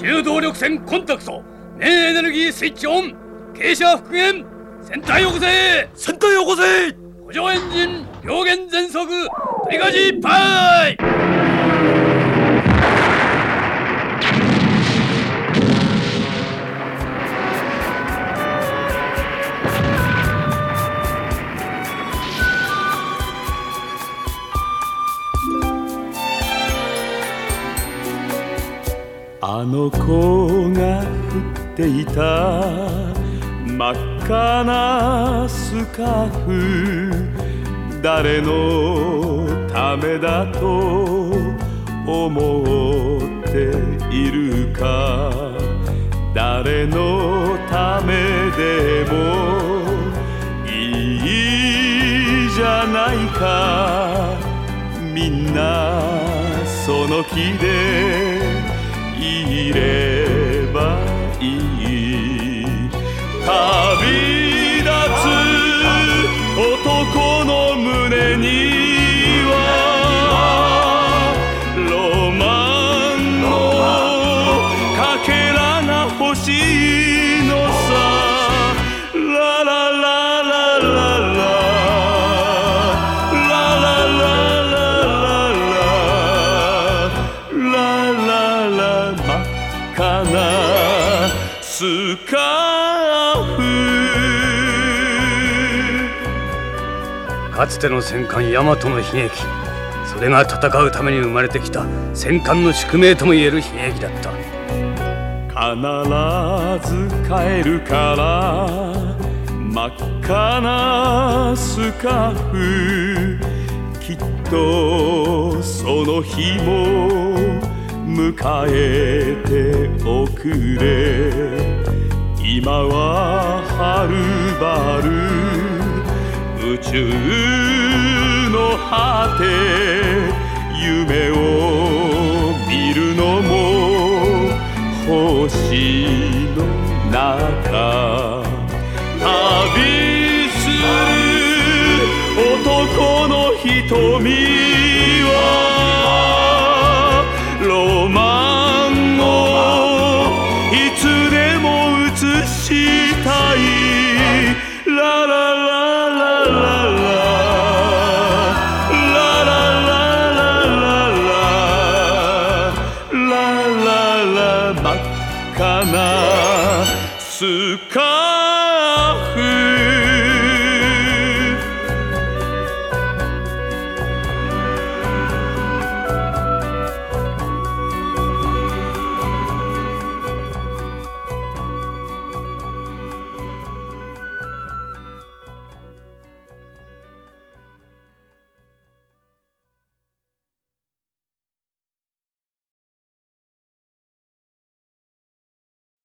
重動力線コンタクト。メインエネルギースイッチオン。傾斜復元。船体起こせ船体起こせ補助エンジン。両舷全速。取りかじいっぱあの子が降っていた。真っ赤なスカーフ。誰のためだと思っているか。誰のためでも。いいじゃないか。みんなその気で。はロマンのかけらが欲しいのさ。ラララララララ。ラララララ。ララ真っ赤なスカーフかつての戦艦大和の悲劇。それが戦うために生まれてきた戦艦の宿命ともいえる悲劇だった。必ず帰るから真っ赤なスカーフ。きっとその日も迎えておくれ。宇宙の果て夢を見るのも星の中。旅する男の瞳はロマンをいつでも映しかな。